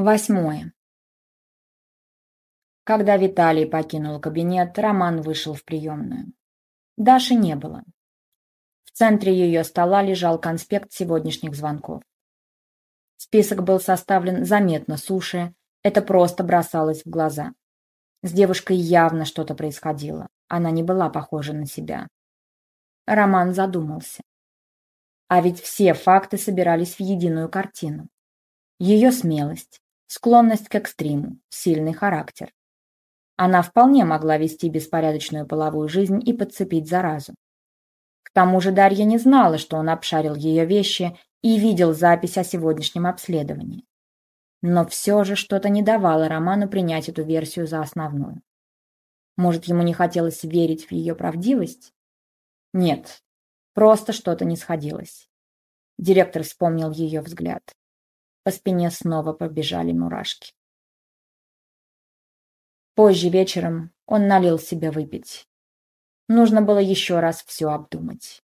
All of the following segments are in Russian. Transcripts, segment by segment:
Восьмое. Когда Виталий покинул кабинет, Роман вышел в приемную. Даши не было. В центре ее стола лежал конспект сегодняшних звонков. Список был составлен заметно суше, это просто бросалось в глаза. С девушкой явно что-то происходило, она не была похожа на себя. Роман задумался. А ведь все факты собирались в единую картину. Ее смелость, Склонность к экстриму, сильный характер. Она вполне могла вести беспорядочную половую жизнь и подцепить заразу. К тому же Дарья не знала, что он обшарил ее вещи и видел запись о сегодняшнем обследовании. Но все же что-то не давало Роману принять эту версию за основную. Может, ему не хотелось верить в ее правдивость? Нет, просто что-то не сходилось. Директор вспомнил ее взгляд. По спине снова побежали мурашки. Позже вечером он налил себе выпить. Нужно было еще раз все обдумать.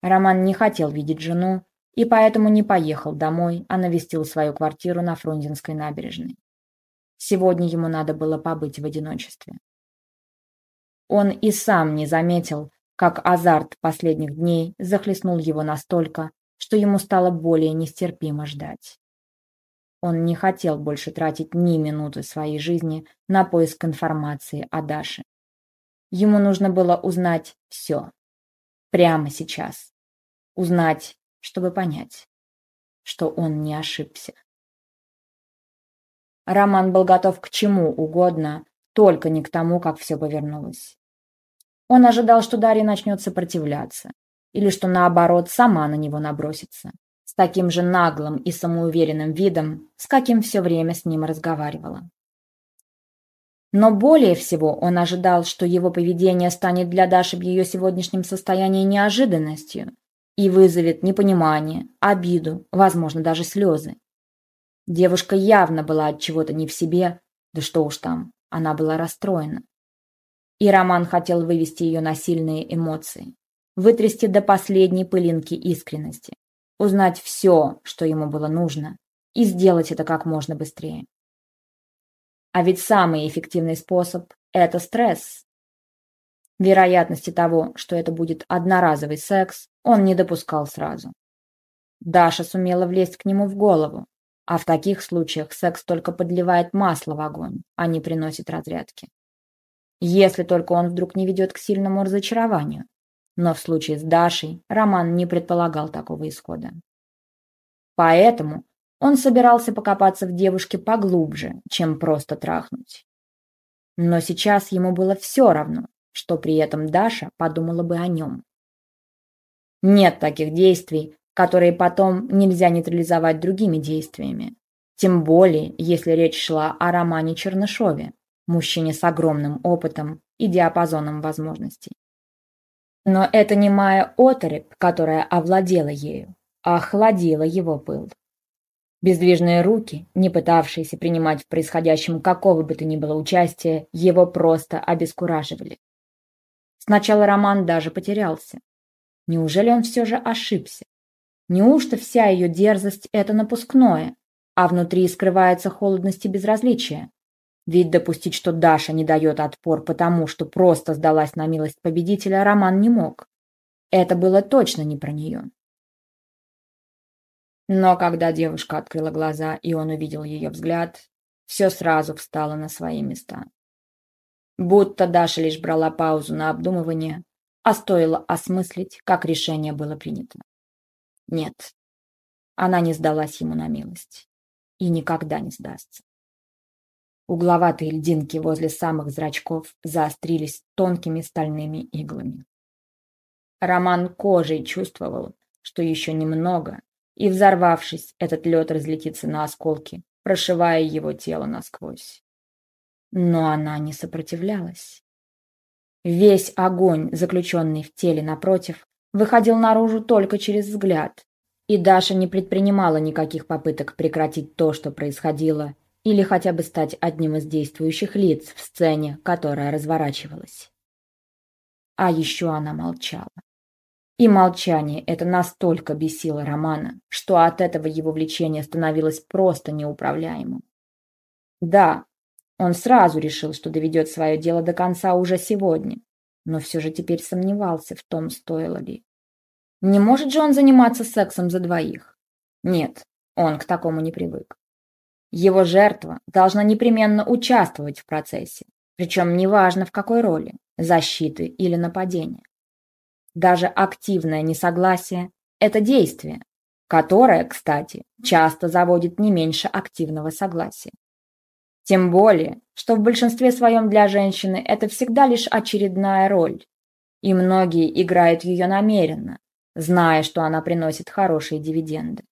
Роман не хотел видеть жену и поэтому не поехал домой, а навестил свою квартиру на Фрунзенской набережной. Сегодня ему надо было побыть в одиночестве. Он и сам не заметил, как азарт последних дней захлестнул его настолько, что ему стало более нестерпимо ждать. Он не хотел больше тратить ни минуты своей жизни на поиск информации о Даше. Ему нужно было узнать все. Прямо сейчас. Узнать, чтобы понять, что он не ошибся. Роман был готов к чему угодно, только не к тому, как все повернулось. Он ожидал, что Дарья начнет сопротивляться, или что наоборот сама на него набросится, с таким же наглым и самоуверенным видом, с каким все время с ним разговаривала. Но более всего он ожидал, что его поведение станет для Даши в ее сегодняшнем состоянии неожиданностью и вызовет непонимание, обиду, возможно, даже слезы. Девушка явно была от чего-то не в себе, да что уж там, она была расстроена. И Роман хотел вывести ее на сильные эмоции вытрясти до последней пылинки искренности, узнать все, что ему было нужно, и сделать это как можно быстрее. А ведь самый эффективный способ – это стресс. Вероятности того, что это будет одноразовый секс, он не допускал сразу. Даша сумела влезть к нему в голову, а в таких случаях секс только подливает масло в огонь, а не приносит разрядки. Если только он вдруг не ведет к сильному разочарованию. Но в случае с Дашей Роман не предполагал такого исхода. Поэтому он собирался покопаться в девушке поглубже, чем просто трахнуть. Но сейчас ему было все равно, что при этом Даша подумала бы о нем. Нет таких действий, которые потом нельзя нейтрализовать другими действиями. Тем более, если речь шла о Романе Чернышове, мужчине с огромным опытом и диапазоном возможностей. Но это не моя оторопь, которая овладела ею, а охладила его пыл. Бездвижные руки, не пытавшиеся принимать в происходящем какого бы то ни было участия, его просто обескураживали. Сначала Роман даже потерялся. Неужели он все же ошибся? Неужто вся ее дерзость – это напускное, а внутри скрывается холодность и безразличие? Ведь допустить, что Даша не дает отпор потому, что просто сдалась на милость победителя, Роман не мог. Это было точно не про нее. Но когда девушка открыла глаза, и он увидел ее взгляд, все сразу встало на свои места. Будто Даша лишь брала паузу на обдумывание, а стоило осмыслить, как решение было принято. Нет, она не сдалась ему на милость и никогда не сдастся. Угловатые льдинки возле самых зрачков заострились тонкими стальными иглами. Роман кожей чувствовал, что еще немного, и, взорвавшись, этот лед разлетится на осколки, прошивая его тело насквозь. Но она не сопротивлялась. Весь огонь, заключенный в теле напротив, выходил наружу только через взгляд, и Даша не предпринимала никаких попыток прекратить то, что происходило, или хотя бы стать одним из действующих лиц в сцене, которая разворачивалась. А еще она молчала. И молчание это настолько бесило Романа, что от этого его влечение становилось просто неуправляемым. Да, он сразу решил, что доведет свое дело до конца уже сегодня, но все же теперь сомневался в том, стоило ли. Не может же он заниматься сексом за двоих? Нет, он к такому не привык. Его жертва должна непременно участвовать в процессе, причем неважно в какой роли – защиты или нападения. Даже активное несогласие – это действие, которое, кстати, часто заводит не меньше активного согласия. Тем более, что в большинстве своем для женщины это всегда лишь очередная роль, и многие играют ее намеренно, зная, что она приносит хорошие дивиденды.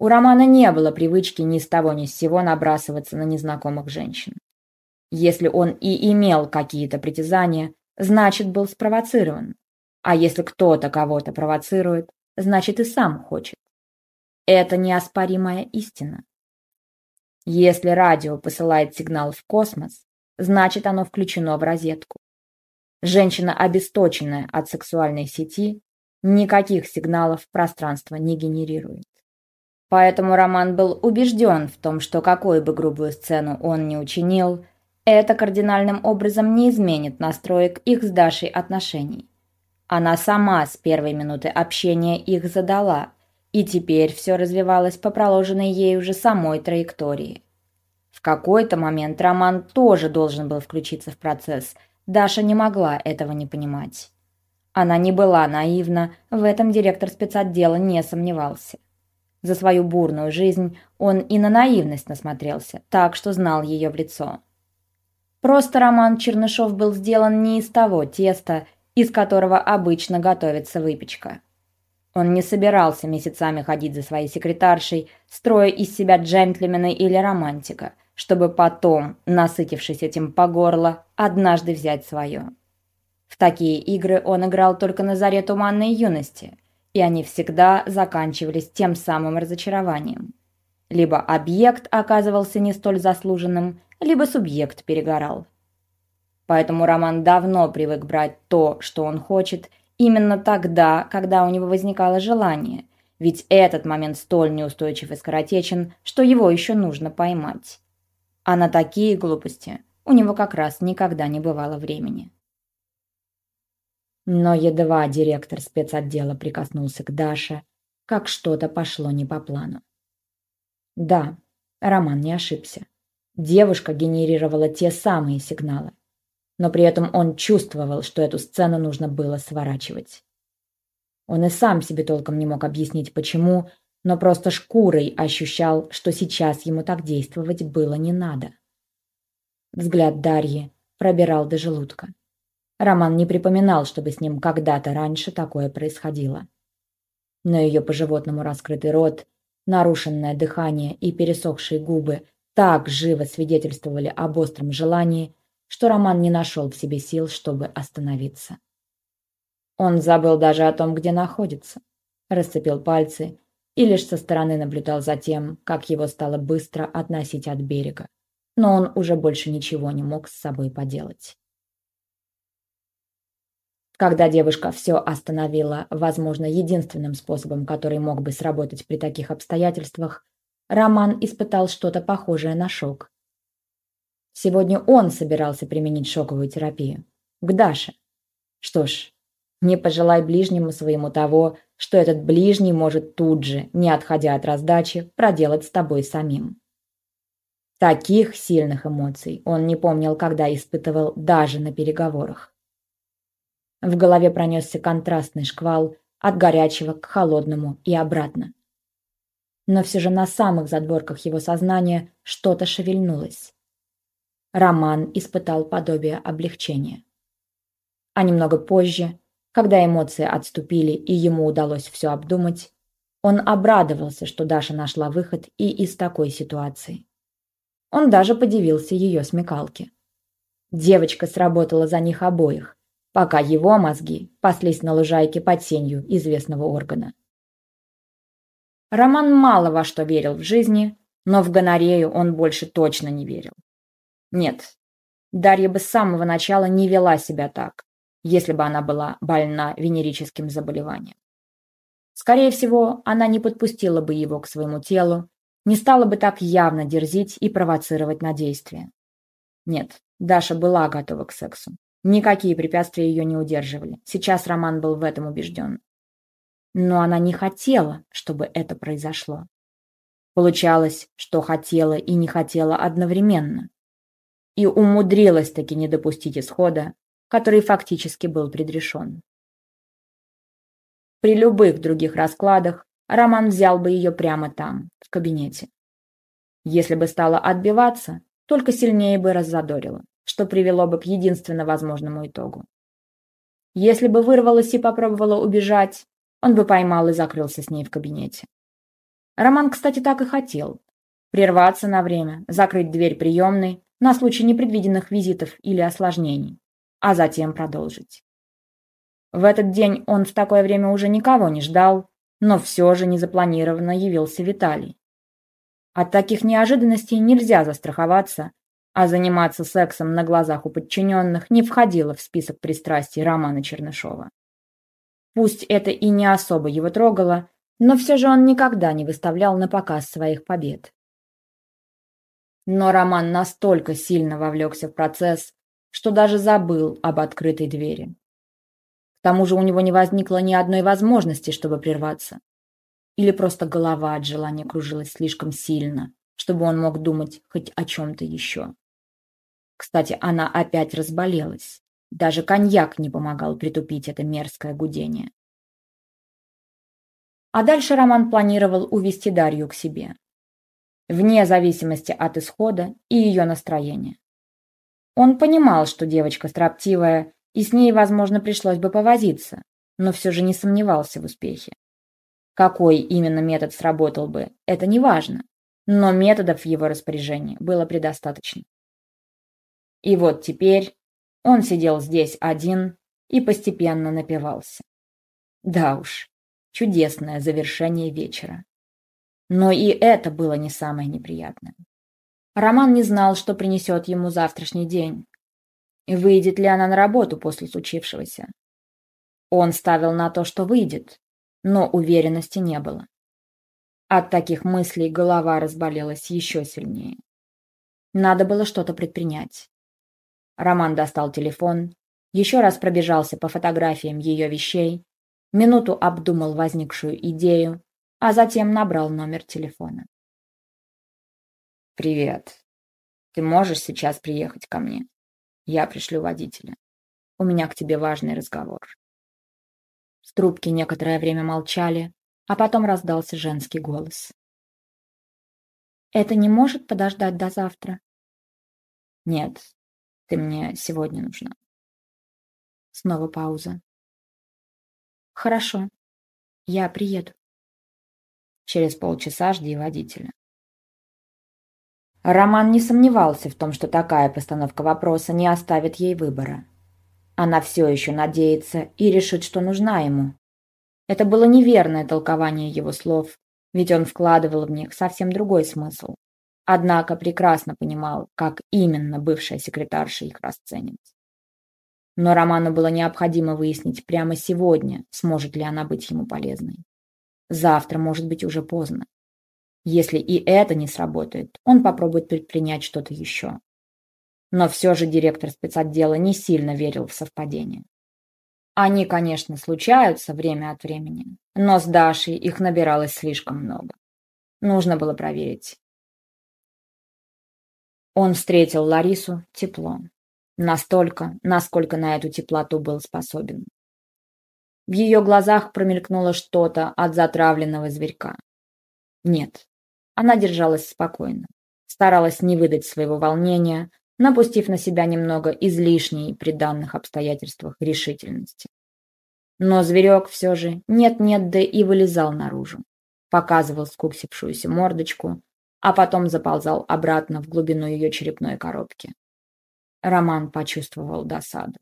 У Романа не было привычки ни с того ни с сего набрасываться на незнакомых женщин. Если он и имел какие-то притязания, значит, был спровоцирован. А если кто-то кого-то провоцирует, значит и сам хочет. Это неоспоримая истина. Если радио посылает сигнал в космос, значит оно включено в розетку. Женщина, обесточенная от сексуальной сети, никаких сигналов пространство не генерирует. Поэтому Роман был убежден в том, что какую бы грубую сцену он ни учинил, это кардинальным образом не изменит настроек их с Дашей отношений. Она сама с первой минуты общения их задала, и теперь все развивалось по проложенной ей уже самой траектории. В какой-то момент Роман тоже должен был включиться в процесс. Даша не могла этого не понимать. Она не была наивна, в этом директор спецотдела не сомневался. За свою бурную жизнь он и на наивность насмотрелся, так что знал ее в лицо. Просто Роман Чернышов был сделан не из того теста, из которого обычно готовится выпечка. Он не собирался месяцами ходить за своей секретаршей, строя из себя джентльмена или романтика, чтобы потом, насытившись этим по горло, однажды взять свое. В такие игры он играл только на заре туманной юности, и они всегда заканчивались тем самым разочарованием. Либо объект оказывался не столь заслуженным, либо субъект перегорал. Поэтому Роман давно привык брать то, что он хочет, именно тогда, когда у него возникало желание, ведь этот момент столь неустойчив и скоротечен, что его еще нужно поймать. А на такие глупости у него как раз никогда не бывало времени. Но едва директор спецотдела прикоснулся к Даше, как что-то пошло не по плану. Да, Роман не ошибся. Девушка генерировала те самые сигналы но при этом он чувствовал, что эту сцену нужно было сворачивать. Он и сам себе толком не мог объяснить, почему, но просто шкурой ощущал, что сейчас ему так действовать было не надо. Взгляд Дарьи пробирал до желудка. Роман не припоминал, чтобы с ним когда-то раньше такое происходило. Но ее по-животному раскрытый рот, нарушенное дыхание и пересохшие губы так живо свидетельствовали об остром желании, что Роман не нашел в себе сил, чтобы остановиться. Он забыл даже о том, где находится, расцепил пальцы и лишь со стороны наблюдал за тем, как его стало быстро относить от берега. Но он уже больше ничего не мог с собой поделать. Когда девушка все остановила, возможно, единственным способом, который мог бы сработать при таких обстоятельствах, Роман испытал что-то похожее на шок. Сегодня он собирался применить шоковую терапию. К Даше. Что ж, не пожелай ближнему своему того, что этот ближний может тут же, не отходя от раздачи, проделать с тобой самим. Таких сильных эмоций он не помнил, когда испытывал даже на переговорах. В голове пронесся контрастный шквал от горячего к холодному и обратно. Но все же на самых задворках его сознания что-то шевельнулось. Роман испытал подобие облегчения. А немного позже, когда эмоции отступили и ему удалось все обдумать, он обрадовался, что Даша нашла выход и из такой ситуации. Он даже подивился ее смекалке. Девочка сработала за них обоих, пока его мозги паслись на лужайке под сенью известного органа. Роман мало во что верил в жизни, но в гонорею он больше точно не верил. Нет, Дарья бы с самого начала не вела себя так. если бы она была больна венерическим заболеванием. Скорее всего, она не подпустила бы его к своему телу, не стала бы так явно дерзить и провоцировать на действие. Нет, Даша была готова к сексу. Никакие препятствия ее не удерживали. Сейчас Роман был в этом убежден. Но она не хотела, чтобы это произошло. Получалось, что хотела и не хотела одновременно. И умудрилась таки не допустить исхода, который фактически был предрешен. При любых других раскладах Роман взял бы ее прямо там, в кабинете. Если бы стала отбиваться, только сильнее бы раззадорила, что привело бы к единственно возможному итогу. Если бы вырвалась и попробовала убежать, он бы поймал и закрылся с ней в кабинете. Роман, кстати, так и хотел. Прерваться на время, закрыть дверь приемной на случай непредвиденных визитов или осложнений, а затем продолжить. В этот день он в такое время уже никого не ждал, но все же незапланированно явился Виталий. От таких неожиданностей нельзя застраховаться, а заниматься сексом на глазах у подчиненных не входило в список пристрастий Романа Чернышова. Пусть это и не особо его трогало, но все же он никогда не выставлял на показ своих побед. Но Роман настолько сильно вовлекся в процесс, что даже забыл об открытой двери. К тому же у него не возникло ни одной возможности, чтобы прерваться. Или просто голова от желания кружилась слишком сильно, чтобы он мог думать хоть о чем-то еще. Кстати, она опять разболелась. Даже коньяк не помогал притупить это мерзкое гудение. А дальше Роман планировал увести Дарью к себе. Вне зависимости от исхода и ее настроения. Он понимал, что девочка строптивая, и с ней, возможно, пришлось бы повозиться, но все же не сомневался в успехе. Какой именно метод сработал бы, это не важно, но методов в его распоряжении было предостаточно. И вот теперь он сидел здесь один и постепенно напивался. Да уж, чудесное завершение вечера. Но и это было не самое неприятное. Роман не знал, что принесет ему завтрашний день. Выйдет ли она на работу после случившегося. Он ставил на то, что выйдет, но уверенности не было. От таких мыслей голова разболелась еще сильнее. Надо было что-то предпринять. Роман достал телефон, еще раз пробежался по фотографиям ее вещей, минуту обдумал возникшую идею, а затем набрал номер телефона. «Привет. Ты можешь сейчас приехать ко мне? Я пришлю водителя. У меня к тебе важный разговор». В трубке некоторое время молчали, а потом раздался женский голос. «Это не может подождать до завтра?» «Нет, ты мне сегодня нужна. Снова пауза. Хорошо. Я приеду. Через полчаса жди водителя. Роман не сомневался в том, что такая постановка вопроса не оставит ей выбора. Она все еще надеется и решит, что нужна ему. Это было неверное толкование его слов, ведь он вкладывал в них совсем другой смысл. Однако прекрасно понимал, как именно бывшая секретарша их расценит. Но Роману было необходимо выяснить прямо сегодня, сможет ли она быть ему полезной. Завтра может быть уже поздно. Если и это не сработает, он попробует предпринять что-то еще. Но все же директор спецотдела не сильно верил в совпадения. Они, конечно, случаются время от времени, но с Дашей их набиралось слишком много. Нужно было проверить, он встретил Ларису тепло. Настолько, насколько на эту теплоту был способен. В ее глазах промелькнуло что-то от затравленного зверька. Нет, она держалась спокойно, старалась не выдать своего волнения, напустив на себя немного излишней при данных обстоятельствах решительности. Но зверек все же нет-нет, да и вылезал наружу, показывал скуксившуюся мордочку, а потом заползал обратно в глубину ее черепной коробки. Роман почувствовал досаду.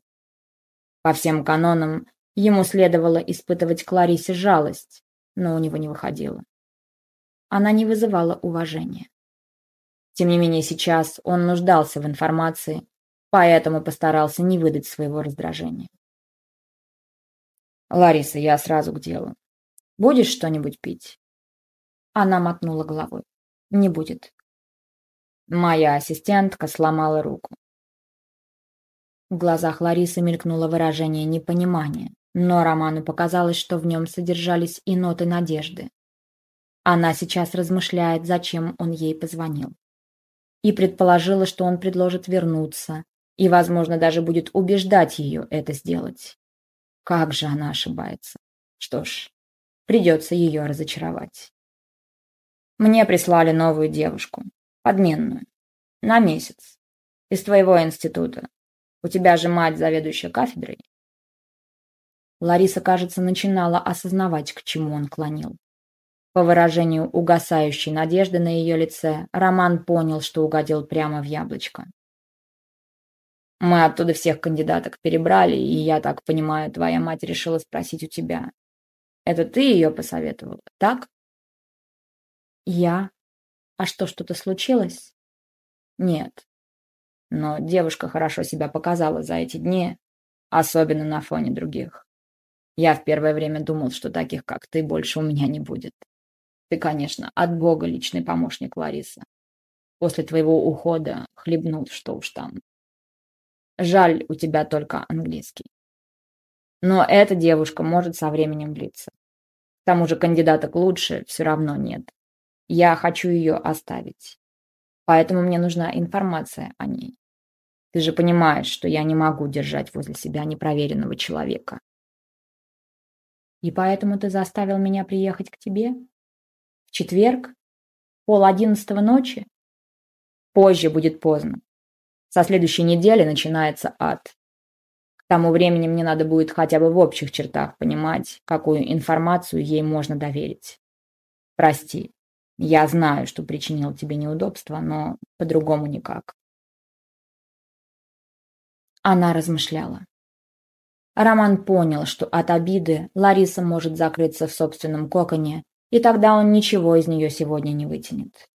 По всем канонам ему следовало испытывать к Ларисе жалость, но у него не выходило. Она не вызывала уважения. Тем не менее, сейчас он нуждался в информации, поэтому постарался не выдать своего раздражения. Лариса, я сразу к делу. Будешь что-нибудь пить? Она мотнула головой. Не будет. Моя ассистентка сломала руку. В глазах Ларисы мелькнуло выражение непонимания, но Роману показалось, что в нем содержались и ноты надежды. Она сейчас размышляет, зачем он ей позвонил. И предположила, что он предложит вернуться, и, возможно, даже будет убеждать ее это сделать. Как же она ошибается. Что ж, придется ее разочаровать. Мне прислали новую девушку, подменную, на месяц, из твоего института. У тебя же мать заведующая кафедрой. Лариса, кажется, начинала осознавать, к чему он клонил. По выражению угасающей надежды на ее лице, Роман понял, что угодил прямо в яблочко. Мы оттуда всех кандидаток перебрали, и, я так понимаю, твоя мать решила спросить у тебя. Это ты ее посоветовала, так? Я? А что, что-то случилось? Нет. Но девушка хорошо себя показала за эти дни, особенно на фоне других. Я в первое время думал, что таких, как ты, больше у меня не будет. Ты, конечно, от Бога личный помощник Лариса. После твоего ухода хлебнул, что уж там. Жаль, у тебя только английский. Но эта девушка может со временем влиться. К тому же кандидаток лучше все равно нет. Я хочу ее оставить. Поэтому мне нужна информация о ней. Ты же понимаешь, что я не могу держать возле себя непроверенного человека. И поэтому ты заставил меня приехать к тебе? В четверг? Пол одиннадцатого ночи? Позже будет поздно. Со следующей недели начинается ад. К тому времени мне надо будет хотя бы в общих чертах понимать, какую информацию ей можно доверить. Прости, я знаю, что причинил тебе неудобства, но по-другому никак. Она размышляла. Роман понял, что от обиды Лариса может закрыться в собственном коконе, и тогда он ничего из нее сегодня не вытянет.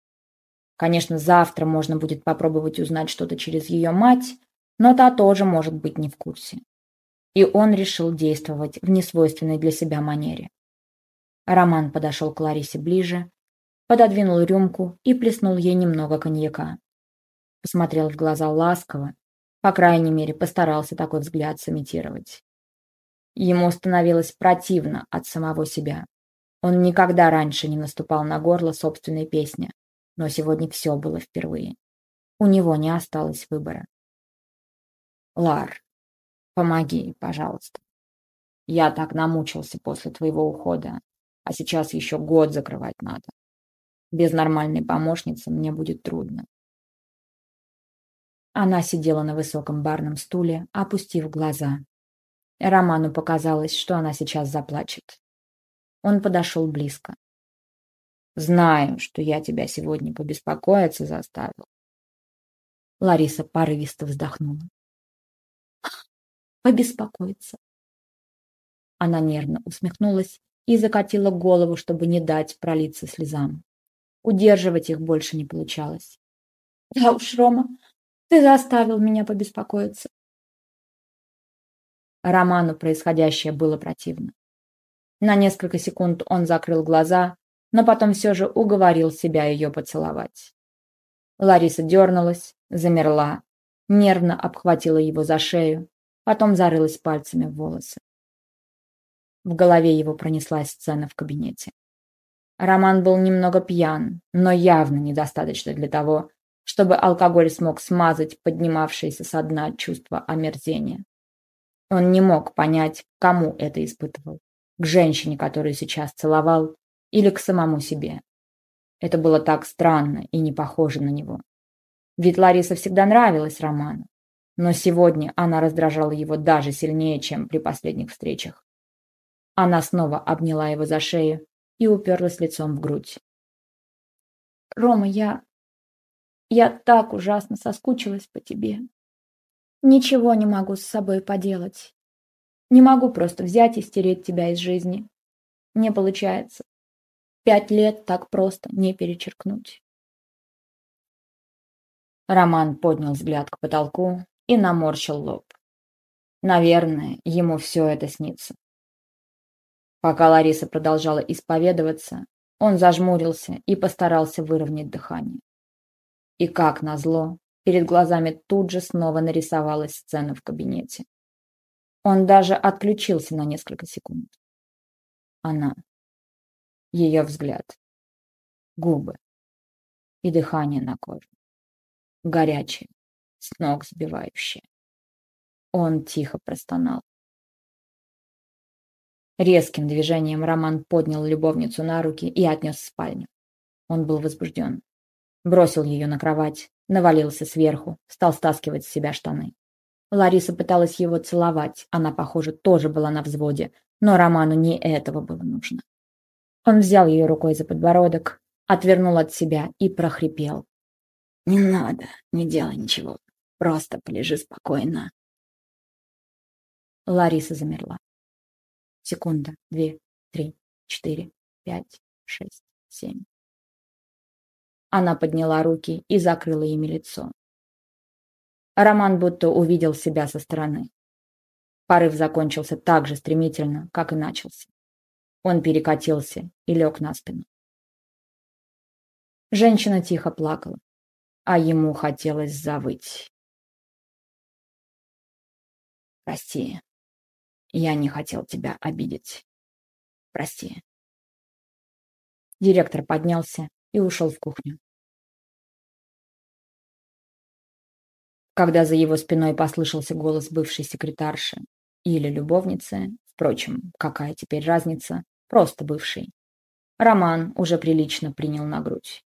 Конечно, завтра можно будет попробовать узнать что-то через ее мать, но та тоже может быть не в курсе. И он решил действовать в несвойственной для себя манере. Роман подошел к Ларисе ближе, пододвинул рюмку и плеснул ей немного коньяка. Посмотрел в глаза ласково, по крайней мере, постарался такой взгляд сымитировать. Ему становилось противно от самого себя. Он никогда раньше не наступал на горло собственной песни, но сегодня все было впервые. У него не осталось выбора. «Лар, помоги, пожалуйста. Я так намучился после твоего ухода, а сейчас еще год закрывать надо. Без нормальной помощницы мне будет трудно. Она сидела на высоком барном стуле, опустив глаза. Роману показалось, что она сейчас заплачет. Он подошел близко. «Знаю, что я тебя сегодня побеспокоиться заставил». Лариса порывисто вздохнула. «Побеспокоиться». Она нервно усмехнулась и закатила голову, чтобы не дать пролиться слезам. Удерживать их больше не получалось. «Да уж, Рома, ты заставил меня побеспокоиться. Роману происходящее было противно. На несколько секунд он закрыл глаза, но потом все же уговорил себя ее поцеловать. Лариса дернулась, замерла, нервно обхватила его за шею, потом зарылась пальцами в волосы. В голове его пронеслась сцена в кабинете. Роман был немного пьян, но явно недостаточно для того, чтобы алкоголь смог смазать поднимавшееся со дна чувство омерзения. Он не мог понять, кому это испытывал. К женщине, которую сейчас целовал, или к самому себе. Это было так странно и не похоже на него. Ведь Лариса всегда нравилась Роману. Но сегодня она раздражала его даже сильнее, чем при последних встречах. Она снова обняла его за шею и уперлась лицом в грудь. «Рома, я... Я так ужасно соскучилась по тебе. Ничего не могу с собой поделать. Не могу просто взять и стереть тебя из жизни. Не получается. Пять лет так просто не перечеркнуть. Роман поднял взгляд к потолку и наморщил лоб. Наверное, ему все это снится. Пока Лариса продолжала исповедоваться, он зажмурился и постарался выровнять дыхание. И как назло, перед глазами тут же снова нарисовалась сцена в кабинете. Он даже отключился на несколько секунд. Она. Ее взгляд. Губы. И дыхание на коже. Горячее, с ног сбивающее. Он тихо простонал. Резким движением Роман поднял любовницу на руки и отнес в спальню. Он был возбужден. Бросил ее на кровать, навалился сверху, стал стаскивать с себя штаны. Лариса пыталась его целовать, она, похоже, тоже была на взводе, но Роману не этого было нужно. Он взял ее рукой за подбородок, отвернул от себя и прохрипел. «Не надо, не делай ничего, просто полежи спокойно». Лариса замерла. Секунда, две, три, четыре, пять, шесть, семь. Она подняла руки и закрыла ими лицо. Роман будто увидел себя со стороны. Порыв закончился так же стремительно, как и начался. Он перекатился и лег на спину. Женщина тихо плакала, а ему хотелось завыть. «Прости, я не хотел тебя обидеть. Прости». Директор поднялся и ушел в кухню. Когда за его спиной послышался голос бывшей секретарши или любовницы, впрочем, какая теперь разница, просто бывший, Роман уже прилично принял на грудь.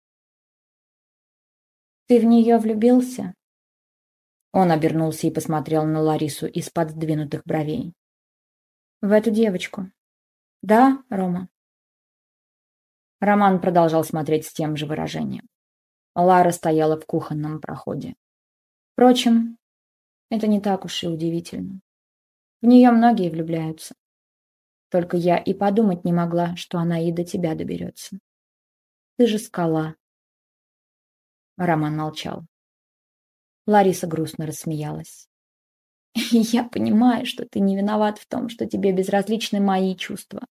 «Ты в нее влюбился?» Он обернулся и посмотрел на Ларису из-под сдвинутых бровей. «В эту девочку?» «Да, Рома?» Роман продолжал смотреть с тем же выражением. Лара стояла в кухонном проходе. Впрочем, это не так уж и удивительно. В нее многие влюбляются. Только я и подумать не могла, что она и до тебя доберется. Ты же скала. Роман молчал. Лариса грустно рассмеялась. Я понимаю, что ты не виноват в том, что тебе безразличны мои чувства.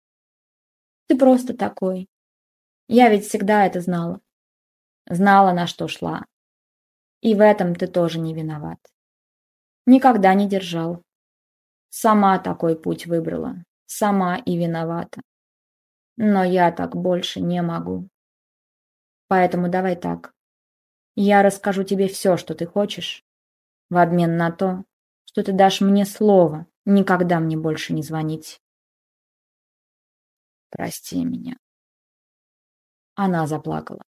Ты просто такой, я ведь всегда это знала. Знала, на что шла. И в этом ты тоже не виноват. Никогда не держал. Сама такой путь выбрала. Сама и виновата. Но я так больше не могу. Поэтому давай так. Я расскажу тебе все, что ты хочешь, в обмен на то, что ты дашь мне слово никогда мне больше не звонить. Прости меня. Она заплакала.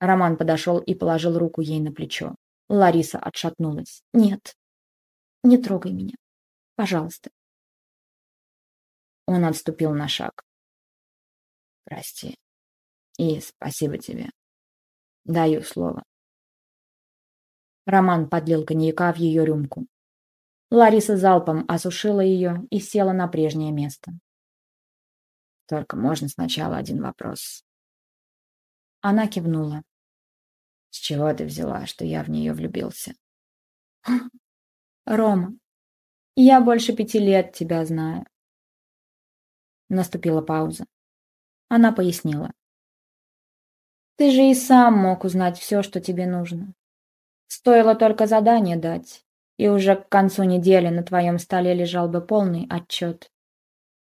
Роман подошел и положил руку ей на плечо. Лариса отшатнулась. «Нет, не трогай меня. Пожалуйста». Он отступил на шаг. «Прости. И спасибо тебе. Даю слово». Роман подлил коньяка в ее рюмку. Лариса залпом осушила ее и села на прежнее место. «Только можно сначала один вопрос?» Она кивнула. «С чего ты взяла, что я в нее влюбился?» «Рома, я больше пяти лет тебя знаю». Наступила пауза. Она пояснила. «Ты же и сам мог узнать все, что тебе нужно. Стоило только задание дать, и уже к концу недели на твоем столе лежал бы полный отчет.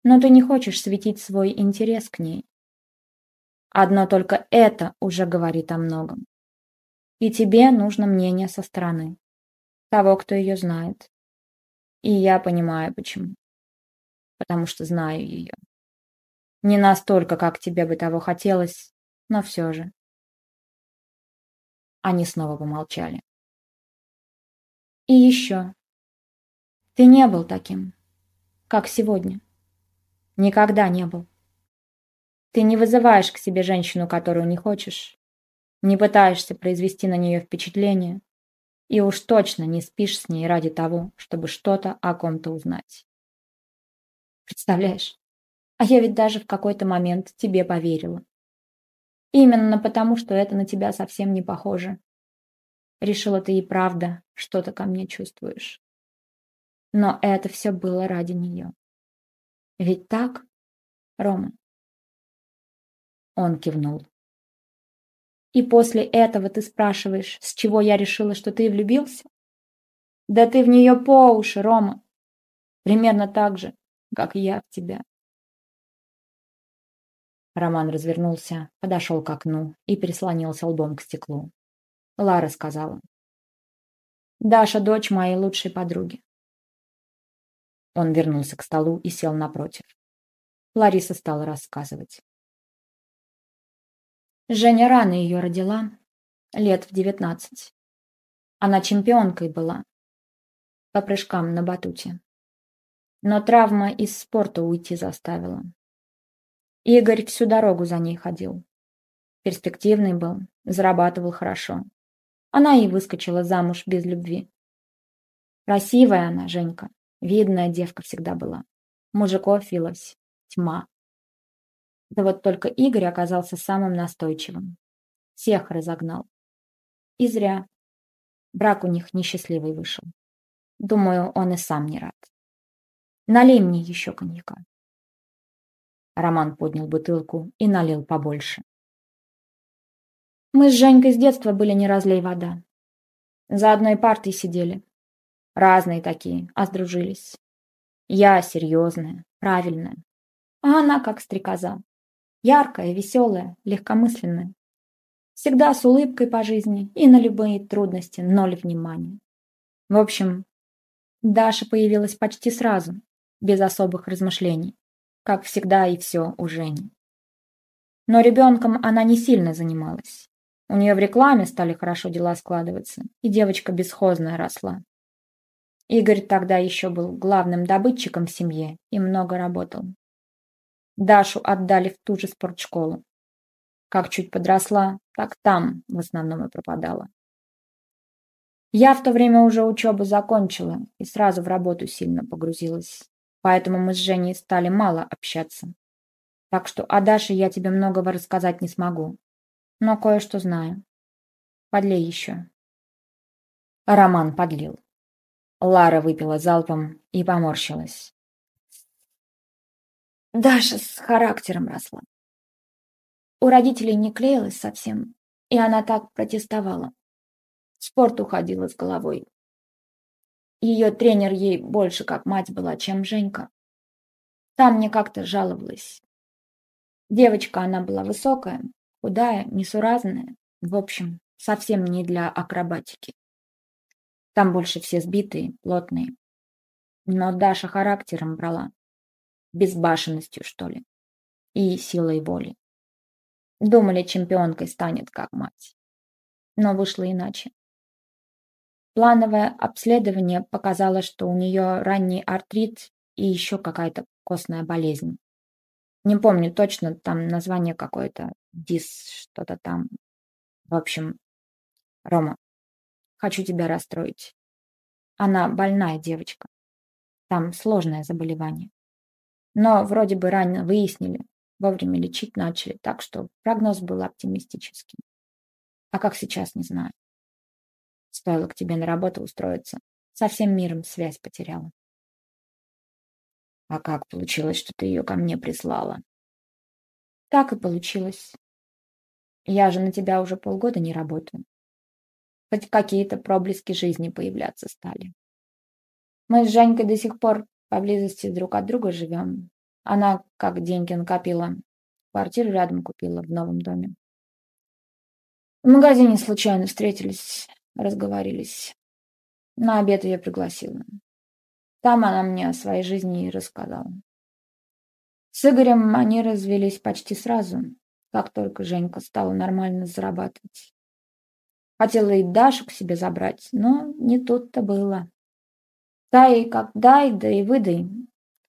Но ты не хочешь светить свой интерес к ней. Одно только это уже говорит о многом. И тебе нужно мнение со стороны. Того, кто ее знает. И я понимаю, почему. Потому что знаю ее. Не настолько, как тебе бы того хотелось, но все же. Они снова помолчали. И еще. Ты не был таким, как сегодня. Никогда не был. Ты не вызываешь к себе женщину, которую не хочешь, не пытаешься произвести на нее впечатление, и уж точно не спишь с ней ради того, чтобы что-то о ком-то узнать. Представляешь? А я ведь даже в какой-то момент тебе поверила. Именно потому, что это на тебя совсем не похоже. Решила ты и правда что-то ко мне чувствуешь. Но это все было ради нее. Ведь так? Рома?» Он кивнул. «И после этого ты спрашиваешь, с чего я решила, что ты влюбился? Да ты в нее по уши, Рома. Примерно так же, как я в тебя». Роман развернулся, подошел к окну и прислонился лбом к стеклу. Лара сказала. «Даша – дочь моей лучшей подруги». Он вернулся к столу и сел напротив. Лариса стала рассказывать. Женя рано ее родила, лет в девятнадцать. Она чемпионкой была по прыжкам на батуте. Но травма из спорта уйти заставила. Игорь всю дорогу за ней ходил. Перспективный был, зарабатывал хорошо. Она и выскочила замуж без любви. Красивая она, Женька. Видная девка всегда была. Мужиков вилась. Тьма. Да вот только Игорь оказался самым настойчивым. Всех разогнал. И зря. Брак у них несчастливый вышел. Думаю, он и сам не рад. Налей мне еще коньяка. Роман поднял бутылку и налил побольше. Мы с Женькой с детства были не разлей вода. За одной партой сидели. Разные такие, а сдружились. Я серьезная, правильная. А она как стрекоза. Яркая, веселая, легкомысленная. Всегда с улыбкой по жизни и на любые трудности ноль внимания. В общем, Даша появилась почти сразу, без особых размышлений как всегда и все у Жени. Но ребенком она не сильно занималась. У нее в рекламе стали хорошо дела складываться, и девочка бесхозная росла. Игорь тогда еще был главным добытчиком в семье и много работал. Дашу отдали в ту же спортшколу. Как чуть подросла, так там в основном и пропадала. Я в то время уже учебу закончила и сразу в работу сильно погрузилась поэтому мы с Женей стали мало общаться. Так что о Даше я тебе многого рассказать не смогу, но кое-что знаю. Подлей еще. Роман подлил. Лара выпила залпом и поморщилась. Даша с характером росла. У родителей не клеилась совсем, и она так протестовала. Спорт уходила с головой, ее тренер ей больше как мать была, чем Женька. Там мне как-то жаловалась. Девочка она была высокая, худая, несуразная. В общем, совсем не для акробатики. Там больше все сбитые, плотные. Но Даша характером брала. Безбашенностью, что ли. И силой воли. Думали, чемпионкой станет, как мать. Но вышло иначе. Плановое обследование показало, что у нее ранний артрит и еще какая-то костная болезнь. Не помню точно, там название какое-то, дис, что-то там. В общем, Рома, хочу тебя расстроить. Она больная девочка. Там сложное заболевание. Но вроде бы ранее выяснили, вовремя лечить начали, так что прогноз был оптимистический. А как сейчас, не знаю. Стоило к тебе на работу устроиться. Со всем миром связь потеряла. А как получилось, что ты ее ко мне прислала? Так и получилось. Я же на тебя уже полгода не работаю. Хоть какие-то проблески жизни появляться стали. Мы с Женькой до сих пор поблизости друг от друга живем. Она, как деньги накопила, квартиру рядом купила в новом доме. В магазине случайно встретились разговорились. На обед ее пригласила. Там она мне о своей жизни и рассказала. С Игорем они развелись почти сразу, как только Женька стала нормально зарабатывать. Хотела и Дашу к себе забрать, но не тут-то было. Та ей как дай, да и выдай,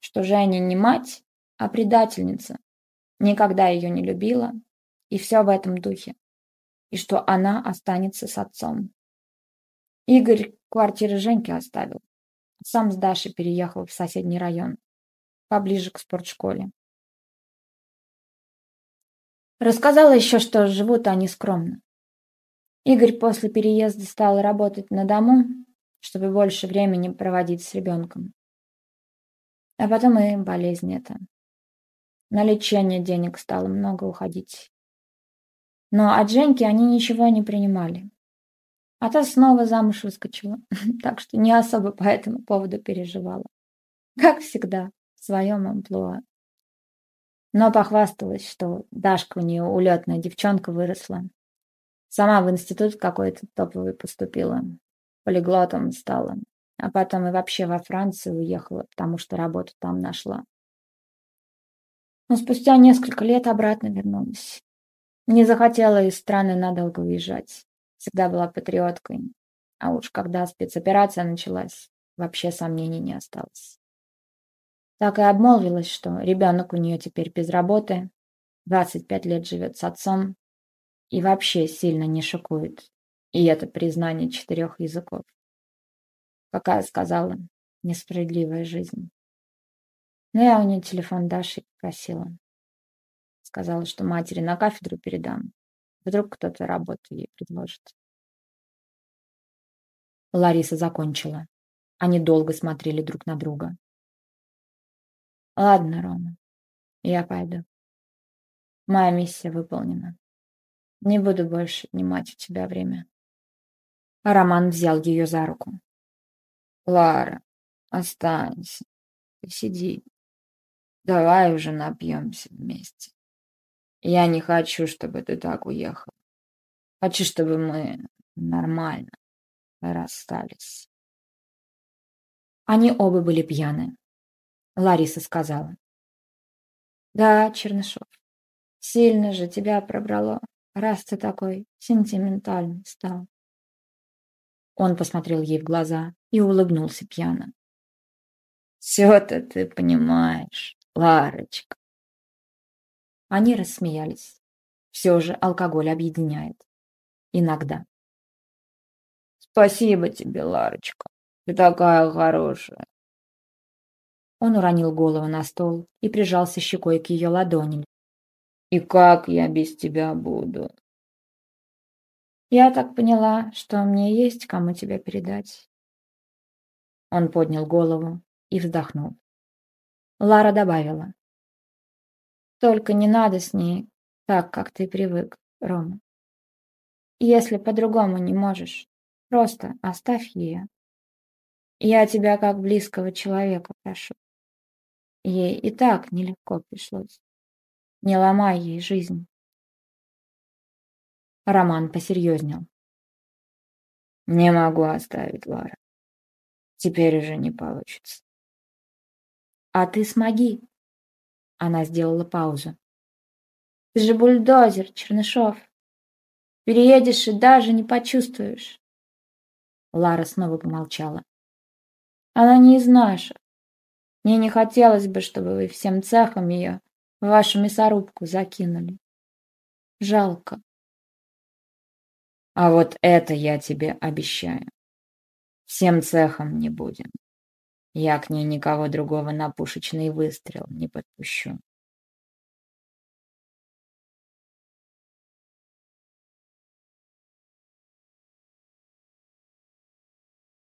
что Женя не мать, а предательница. Никогда ее не любила, и все в этом духе. И что она останется с отцом. Игорь квартиры Женьки оставил. Сам с Дашей переехал в соседний район, поближе к спортшколе. Рассказала еще, что живут они скромно. Игорь после переезда стал работать на дому, чтобы больше времени проводить с ребенком. А потом и болезнь эта. На лечение денег стало много уходить. Но от Женьки они ничего не принимали. А та снова замуж выскочила, так что не особо по этому поводу переживала. Как всегда, в своем амплуа. Но похвасталась, что Дашка у нее улетная девчонка выросла. Сама в институт какой-то топовый поступила. Полиглотом стала. А потом и вообще во Францию уехала, потому что работу там нашла. Но спустя несколько лет обратно вернулась. Не захотела из страны надолго уезжать. Всегда была патриоткой. А уж когда спецоперация началась, вообще сомнений не осталось. Так и обмолвилась, что ребенок у нее теперь без работы, 25 лет живет с отцом и вообще сильно не шокует. И это признание четырех языков. Какая, сказала, несправедливая жизнь. Но я у нее телефон Даши просила. Сказала, что матери на кафедру передам. Вдруг кто-то работу ей предложит. Лариса закончила. Они долго смотрели друг на друга. Ладно, Рома, я пойду. Моя миссия выполнена. Не буду больше отнимать у тебя время. Роман взял ее за руку. Лара, останься. Посиди. Давай уже напьемся вместе. Я не хочу, чтобы ты так уехал. Хочу, чтобы мы нормально расстались. Они оба были пьяны. Лариса сказала. Да, Чернышов, сильно же тебя пробрало, раз ты такой сентиментальный стал. Он посмотрел ей в глаза и улыбнулся пьяно. Все-то ты понимаешь, Ларочка. Они рассмеялись. Все же алкоголь объединяет. Иногда. Спасибо тебе, Ларочка. Ты такая хорошая. Он уронил голову на стол и прижался щекой к ее ладони. «И как я без тебя буду?» «Я так поняла, что мне есть кому тебя передать». Он поднял голову и вздохнул. Лара добавила. «Только не надо с ней так, как ты привык, Рома. Если по-другому не можешь, просто оставь ее. Я тебя как близкого человека прошу. Ей и так нелегко пришлось. Не ломай ей жизнь. Роман посерьезнел. Не могу оставить Лара. Теперь уже не получится. А ты смоги. Она сделала паузу. Ты же бульдозер, Чернышов. Переедешь и даже не почувствуешь. Лара снова помолчала. Она не из наших. Мне не хотелось бы, чтобы вы всем цехом ее в вашу мясорубку закинули. Жалко. А вот это я тебе обещаю. Всем цехом не будем. Я к ней никого другого на пушечный выстрел не подпущу.